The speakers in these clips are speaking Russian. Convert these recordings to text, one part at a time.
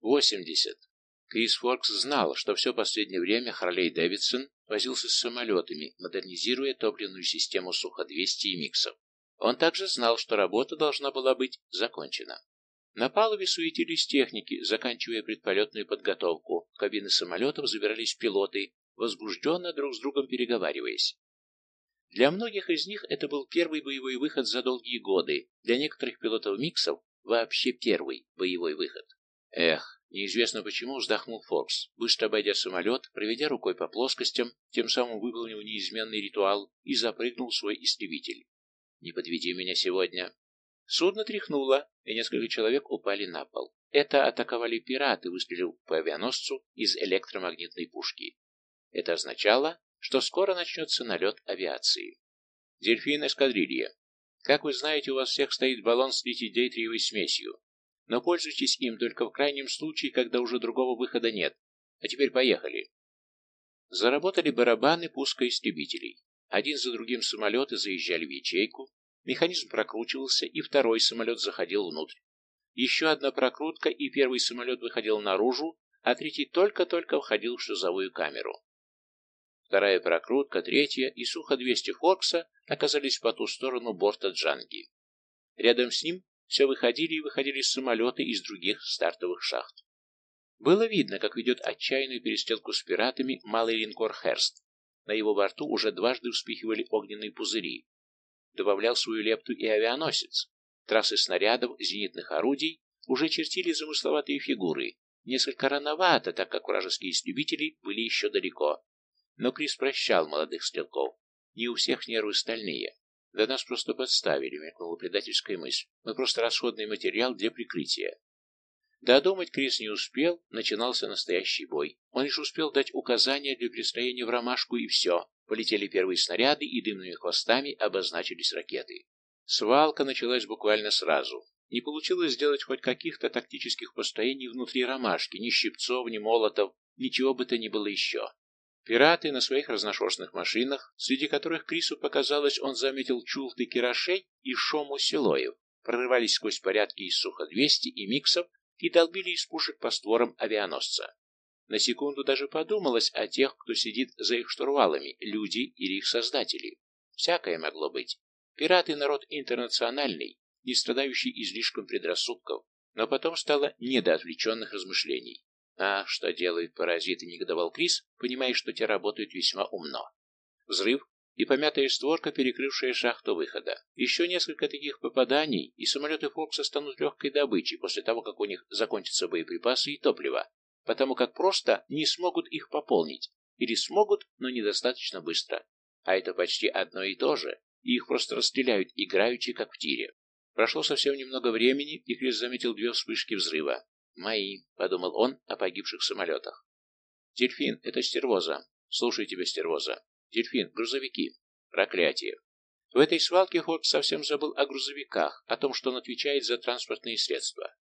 80. Крис Форкс знал, что все последнее время Харлей Дэвидсон возился с самолетами, модернизируя топливную систему Сухо-200 и миксов. Он также знал, что работа должна была быть закончена. На палубе суетились техники, заканчивая предполетную подготовку. В кабины самолетов забирались пилоты, возбужденно друг с другом переговариваясь. Для многих из них это был первый боевой выход за долгие годы, для некоторых пилотов миксов вообще первый боевой выход. Эх, неизвестно почему вздохнул Фокс, быстро обойдя самолет, проведя рукой по плоскостям, тем самым выполнив неизменный ритуал, и запрыгнул в свой истребитель. «Не подведи меня сегодня». Судно тряхнуло, и несколько человек упали на пол. Это атаковали пираты, выстрелив по авианосцу из электромагнитной пушки. Это означало, что скоро начнется налет авиации. Дельфин эскадрилья. Как вы знаете, у вас всех стоит баллон с литий-дейтриевой смесью. Но пользуйтесь им только в крайнем случае, когда уже другого выхода нет. А теперь поехали. Заработали барабаны пуска истребителей. Один за другим самолеты заезжали в ячейку, механизм прокручивался, и второй самолет заходил внутрь. Еще одна прокрутка, и первый самолет выходил наружу, а третий только-только входил в шлюзовую камеру. Вторая прокрутка, третья и Сухо-200 Форкса оказались по ту сторону борта Джанги. Рядом с ним все выходили и выходили самолеты из других стартовых шахт. Было видно, как ведет отчаянную перестрелку с пиратами малый линкор «Херст». На его борту уже дважды вспыхивали огненные пузыри. Добавлял свою лепту и авианосец. Трассы снарядов, зенитных орудий уже чертили замысловатые фигуры. Несколько рановато, так как вражеские истребители были еще далеко. Но Крис прощал молодых стрелков. Не у всех нервы стальные. Да нас просто подставили, мелькнула предательская мысль. Мы просто расходный материал для прикрытия. Додумать Крис не успел, начинался настоящий бой. Он лишь успел дать указания для перестроения в ромашку, и все. Полетели первые снаряды, и дымными хвостами обозначились ракеты. Свалка началась буквально сразу. Не получилось сделать хоть каких-то тактических построений внутри ромашки, ни щипцов, ни молотов, ничего бы то ни было еще. Пираты на своих разношерстных машинах, среди которых Крису показалось, он заметил чулты кирашей и шому силоев, прорывались сквозь порядки из Сухо-200 и миксов и долбили из пушек по створам авианосца. На секунду даже подумалось о тех, кто сидит за их штурвалами, люди или их создатели. Всякое могло быть. Пираты — народ интернациональный, не страдающий излишком предрассудков, но потом стало не до отвлеченных размышлений. А что делают паразиты, негодовал Крис, понимая, что те работают весьма умно. Взрыв и помятая створка, перекрывшая шахту выхода. Еще несколько таких попаданий, и самолеты Фокса станут легкой добычей после того, как у них закончатся боеприпасы и топливо, потому как просто не смогут их пополнить, или смогут, но недостаточно быстро. А это почти одно и то же, и их просто расстреляют играючи, как в тире. Прошло совсем немного времени, и Крис заметил две вспышки взрыва. «Мои», — подумал он о погибших самолетах. «Дельфин, это стервоза. Слушай тебя, стервоза. Дельфин, грузовики. Проклятие». В этой свалке Форд совсем забыл о грузовиках, о том, что он отвечает за транспортные средства.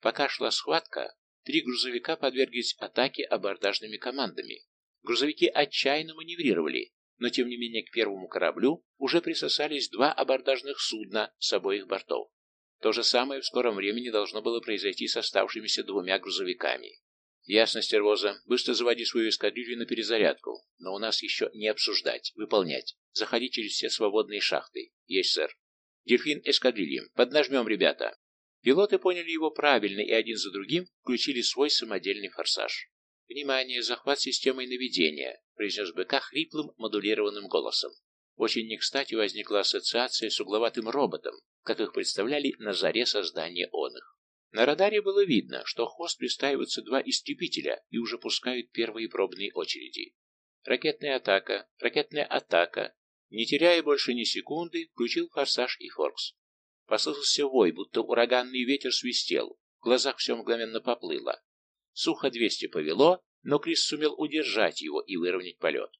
Пока шла схватка, три грузовика подверглись атаке абордажными командами. Грузовики отчаянно маневрировали, но тем не менее к первому кораблю уже присосались два абордажных судна с обоих бортов. То же самое в скором времени должно было произойти с оставшимися двумя грузовиками. Ясно, стервоза. Быстро заводи свою эскадрилью на перезарядку. Но у нас еще не обсуждать, выполнять. Заходи через все свободные шахты. Есть, сэр. Дельфин эскадрильем. Поднажмем, ребята. Пилоты поняли его правильно и один за другим включили свой самодельный форсаж. «Внимание! Захват системой наведения!» — произнес БК хриплым модулированным голосом. Очень не кстати возникла ассоциация с угловатым роботом, как их представляли на заре создания он их. На радаре было видно, что хвост пристаиваются два истребителя и уже пускают первые пробные очереди. Ракетная атака, ракетная атака. Не теряя больше ни секунды, включил форсаж и форкс. Послышался вой, будто ураганный ветер свистел, в глазах все мгновенно поплыло. Сухо 200 повело, но Крис сумел удержать его и выровнять полет.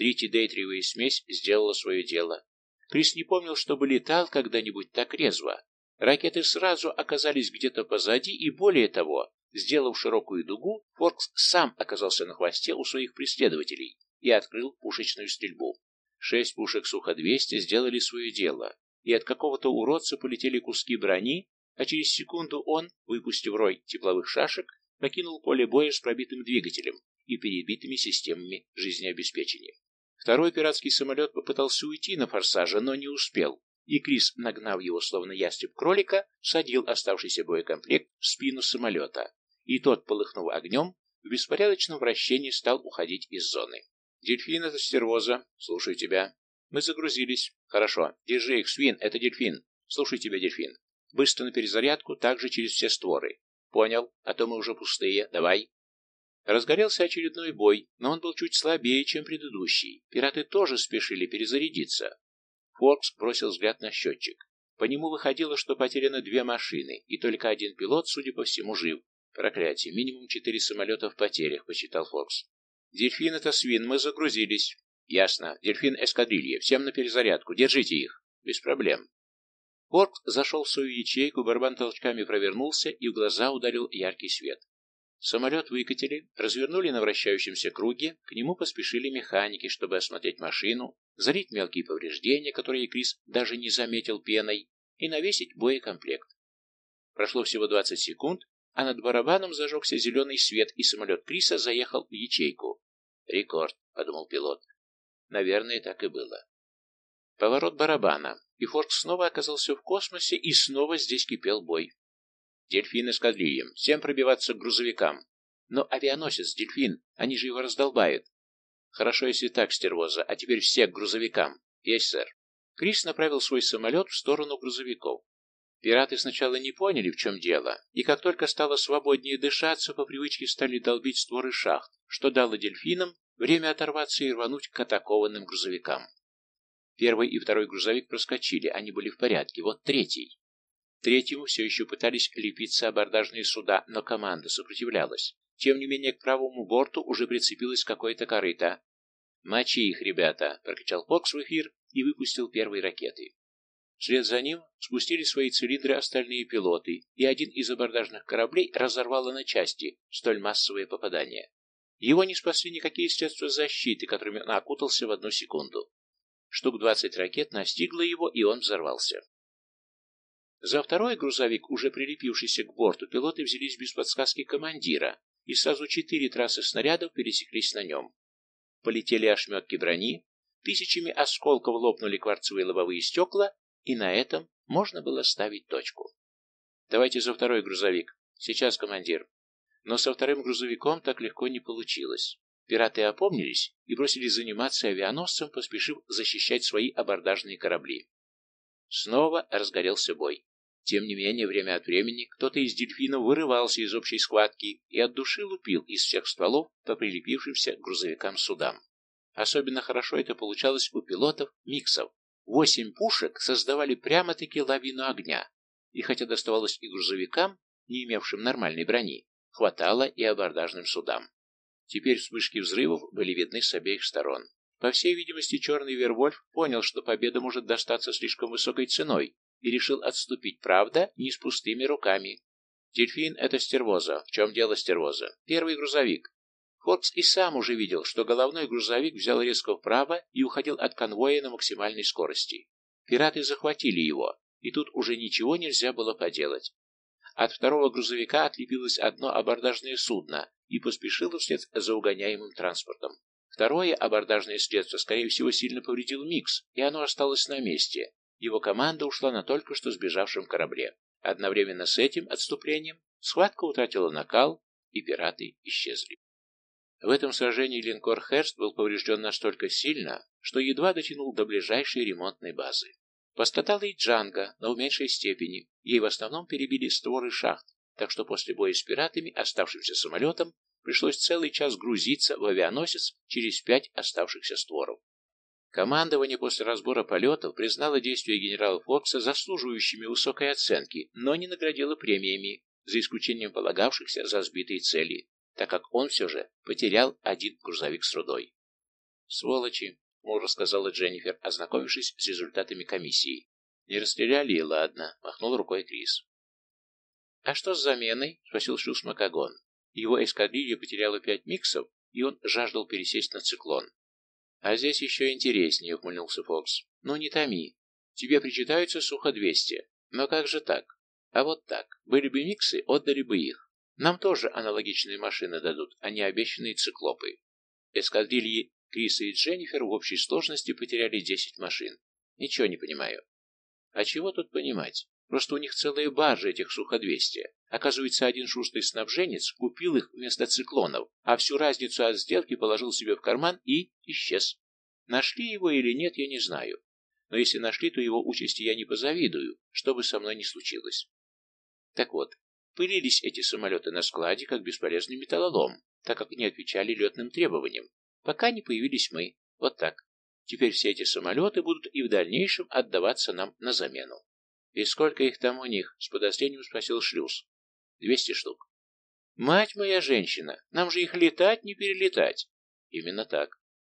Тритидейтриевая смесь сделала свое дело. Крис не помнил, чтобы летал когда-нибудь так резво. Ракеты сразу оказались где-то позади, и более того, сделав широкую дугу, Форкс сам оказался на хвосте у своих преследователей и открыл пушечную стрельбу. Шесть пушек Сухо-200 сделали свое дело, и от какого-то уродца полетели куски брони, а через секунду он, выпустив рой тепловых шашек, покинул поле боя с пробитым двигателем и перебитыми системами жизнеобеспечения. Второй пиратский самолет попытался уйти на форсаже, но не успел, и Крис, нагнав его словно ястреб кролика, садил оставшийся боекомплект в спину самолета, и тот, полыхнув огнем, в беспорядочном вращении стал уходить из зоны. «Дельфин — это стервоза. Слушаю тебя. Мы загрузились. Хорошо. Держи их, свин. Это дельфин. Слушай тебя, дельфин. Быстро на перезарядку, также через все створы. Понял. А то мы уже пустые. Давай». Разгорелся очередной бой, но он был чуть слабее, чем предыдущий. Пираты тоже спешили перезарядиться. Форкс бросил взгляд на счетчик. По нему выходило, что потеряно две машины, и только один пилот, судя по всему, жив. Проклятие, минимум четыре самолета в потерях, посчитал Форкс. Дельфин это свин, мы загрузились. Ясно. Дельфин эскадрилья. Всем на перезарядку. Держите их. Без проблем. Форкс зашел в свою ячейку, барабан толчками провернулся, и в глаза ударил яркий свет. Самолет выкатили, развернули на вращающемся круге, к нему поспешили механики, чтобы осмотреть машину, залить мелкие повреждения, которые Крис даже не заметил пеной, и навесить боекомплект. Прошло всего 20 секунд, а над барабаном зажегся зеленый свет, и самолет Криса заехал в ячейку. «Рекорд», — подумал пилот. Наверное, так и было. Поворот барабана, и Форд снова оказался в космосе, и снова здесь кипел бой. Дельфин эскадрильям, всем пробиваться к грузовикам. Но авианосец, дельфин, они же его раздолбают. Хорошо, если так, стервоза, а теперь все к грузовикам. Есть, сэр. Крис направил свой самолет в сторону грузовиков. Пираты сначала не поняли, в чем дело, и как только стало свободнее дышаться, по привычке стали долбить створы шахт, что дало дельфинам время оторваться и рвануть к атакованным грузовикам. Первый и второй грузовик проскочили, они были в порядке, вот третий. Третьему все еще пытались лепиться абордажные суда, но команда сопротивлялась. Тем не менее, к правому борту уже прицепилось какое-то корыто. «Мочи их, ребята!» — прокричал Фокс в эфир и выпустил первые ракеты. Вслед за ним спустили свои цилиндры остальные пилоты, и один из абордажных кораблей разорвало на части столь массовое попадание. Его не спасли никакие средства защиты, которыми он окутался в одну секунду. Штук двадцать ракет настигло его, и он взорвался. За второй грузовик, уже прилепившийся к борту, пилоты взялись без подсказки командира, и сразу четыре трассы снарядов пересеклись на нем. Полетели ошметки брони, тысячами осколков лопнули кварцевые лобовые стекла, и на этом можно было ставить точку. «Давайте за второй грузовик. Сейчас, командир». Но со вторым грузовиком так легко не получилось. Пираты опомнились и бросились заниматься авианосцем, поспешив защищать свои абордажные корабли. Снова разгорелся бой. Тем не менее, время от времени кто-то из дельфинов вырывался из общей схватки и от души лупил из всех стволов по прилепившимся к грузовикам судам. Особенно хорошо это получалось у пилотов миксов. Восемь пушек создавали прямо-таки лавину огня, и хотя доставалось и грузовикам, не имевшим нормальной брони, хватало и абордажным судам. Теперь вспышки взрывов были видны с обеих сторон. По всей видимости, черный Вервольф понял, что победа может достаться слишком высокой ценой, и решил отступить, правда, не с пустыми руками. Дельфин — это стервоза. В чем дело стервоза? Первый грузовик. Форкс и сам уже видел, что головной грузовик взял резко вправо и уходил от конвоя на максимальной скорости. Пираты захватили его, и тут уже ничего нельзя было поделать. От второго грузовика отлепилось одно абордажное судно и поспешило вслед за угоняемым транспортом. Второе абордажное средство, скорее всего, сильно повредил Микс, и оно осталось на месте, его команда ушла на только что сбежавшем корабле. Одновременно с этим отступлением схватка утратила накал, и пираты исчезли. В этом сражении линкор Херст был поврежден настолько сильно, что едва дотянул до ближайшей ремонтной базы. Пострадала и Джанга, но в меньшей степени. Ей в основном перебили створы шахт, так что после боя с пиратами, оставшимся самолетом, пришлось целый час грузиться в авианосец через пять оставшихся створов. Командование после разбора полетов признало действия генерала Фокса заслуживающими высокой оценки, но не наградило премиями, за исключением полагавшихся за сбитые цели, так как он все же потерял один грузовик с рудой. «Сволочи!» — мол, рассказала Дженнифер, ознакомившись с результатами комиссии. «Не расстреляли и ладно», — махнул рукой Крис. «А что с заменой?» — спросил Шус Макагон. Его эскадрилья потеряла пять миксов, и он жаждал пересесть на циклон. «А здесь еще интереснее», — ухмыльнулся Фокс. «Ну, не томи. Тебе причитаются сухо двести. Но как же так? А вот так. Были бы миксы, отдали бы их. Нам тоже аналогичные машины дадут, а не обещанные циклопы. Эскадрильи Криса и Дженнифер в общей сложности потеряли 10 машин. Ничего не понимаю. А чего тут понимать? Просто у них целая баржа этих Сухо-200. Оказывается, один шустрый снабженец купил их вместо циклонов, а всю разницу от сделки положил себе в карман и исчез. Нашли его или нет, я не знаю. Но если нашли, то его участи я не позавидую, что бы со мной ни случилось. Так вот, пылились эти самолеты на складе, как бесполезный металлолом, так как не отвечали летным требованиям, пока не появились мы. Вот так. Теперь все эти самолеты будут и в дальнейшем отдаваться нам на замену. «И сколько их там у них?» — с подозрением спросил Шлюз. «Двести штук». «Мать моя женщина, нам же их летать, не перелетать». «Именно так.